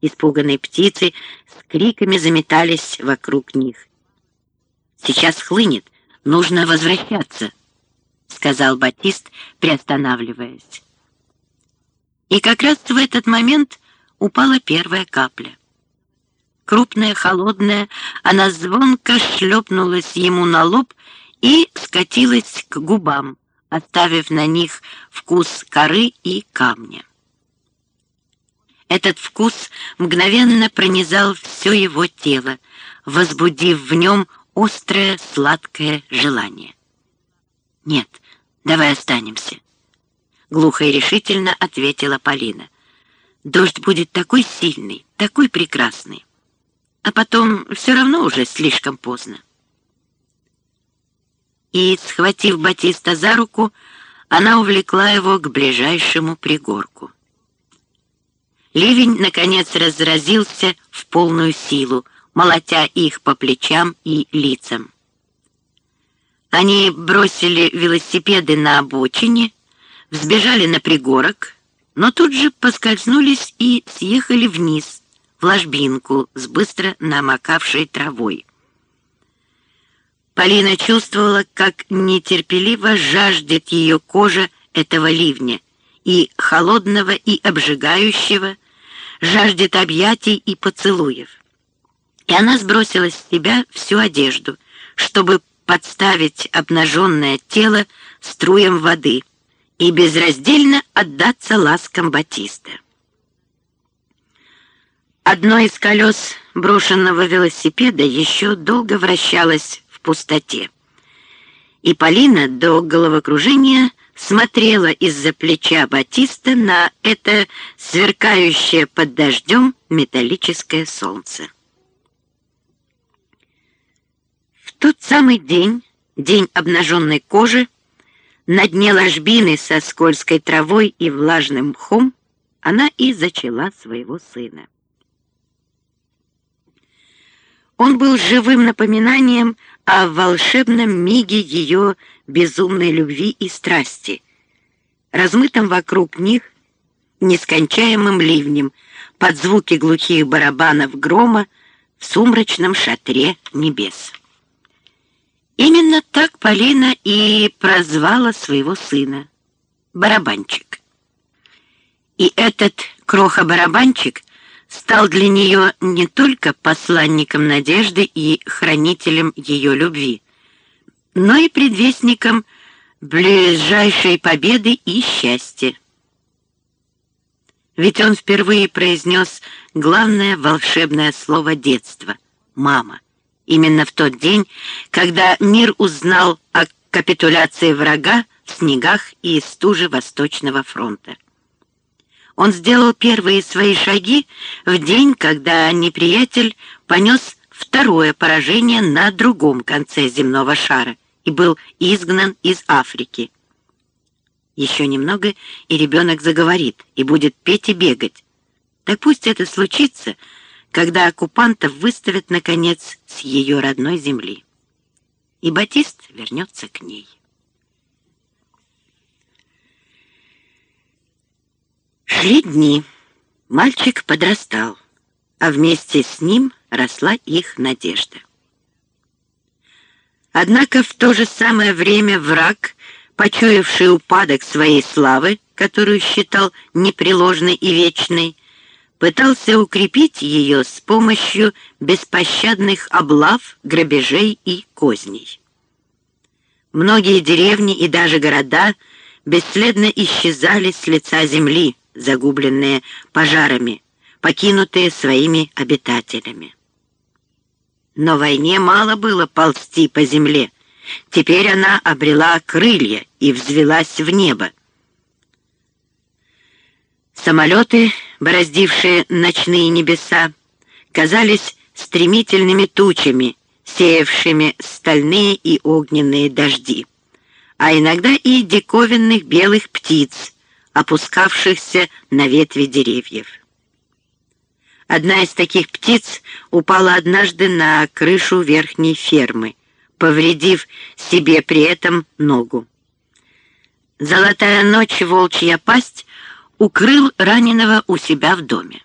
Испуганные птицы с криками заметались вокруг них. «Сейчас хлынет, нужно возвращаться», — сказал Батист, приостанавливаясь. И как раз в этот момент упала первая капля. Крупная, холодная, она звонко шлепнулась ему на лоб и скатилась к губам, оставив на них вкус коры и камня. Этот вкус мгновенно пронизал все его тело, возбудив в нем острое сладкое желание. «Нет, давай останемся», — глухо и решительно ответила Полина. «Дождь будет такой сильный, такой прекрасный, а потом все равно уже слишком поздно». И, схватив Батиста за руку, она увлекла его к ближайшему пригорку. Ливень, наконец, разразился в полную силу, молотя их по плечам и лицам. Они бросили велосипеды на обочине, взбежали на пригорок, но тут же поскользнулись и съехали вниз, в ложбинку с быстро намокавшей травой. Полина чувствовала, как нетерпеливо жаждет ее кожа этого ливня, и холодного, и обжигающего, жаждет объятий и поцелуев. И она сбросила с себя всю одежду, чтобы подставить обнаженное тело струям воды и безраздельно отдаться ласкам Батиста. Одно из колес брошенного велосипеда еще долго вращалось в пустоте. И Полина до головокружения смотрела из-за плеча Батиста на это сверкающее под дождем металлическое солнце. В тот самый день, день обнаженной кожи, на дне ложбины со скользкой травой и влажным мхом она и зачала своего сына. Он был живым напоминанием о волшебном миге ее безумной любви и страсти, размытым вокруг них нескончаемым ливнем под звуки глухих барабанов грома в сумрачном шатре небес. Именно так Полина и прозвала своего сына — барабанчик. И этот кроха-барабанчик стал для нее не только посланником надежды и хранителем ее любви, но и предвестником ближайшей победы и счастья. Ведь он впервые произнес главное волшебное слово детства — «мама». Именно в тот день, когда мир узнал о капитуляции врага в снегах и стуже Восточного фронта. Он сделал первые свои шаги в день, когда неприятель понес второе поражение на другом конце земного шара — и был изгнан из Африки. Еще немного, и ребенок заговорит, и будет петь и бегать. Так пусть это случится, когда оккупантов выставят, наконец, с ее родной земли. И Батист вернется к ней. Шли дни. Мальчик подрастал, а вместе с ним росла их надежда. Однако в то же самое время враг, почуявший упадок своей славы, которую считал непреложной и вечной, пытался укрепить ее с помощью беспощадных облав, грабежей и козней. Многие деревни и даже города бесследно исчезали с лица земли, загубленные пожарами, покинутые своими обитателями. Но войне мало было ползти по земле. Теперь она обрела крылья и взвелась в небо. Самолеты, бороздившие ночные небеса, казались стремительными тучами, сеявшими стальные и огненные дожди, а иногда и диковинных белых птиц, опускавшихся на ветви деревьев. Одна из таких птиц упала однажды на крышу верхней фермы, повредив себе при этом ногу. Золотая ночь волчья пасть укрыл раненого у себя в доме.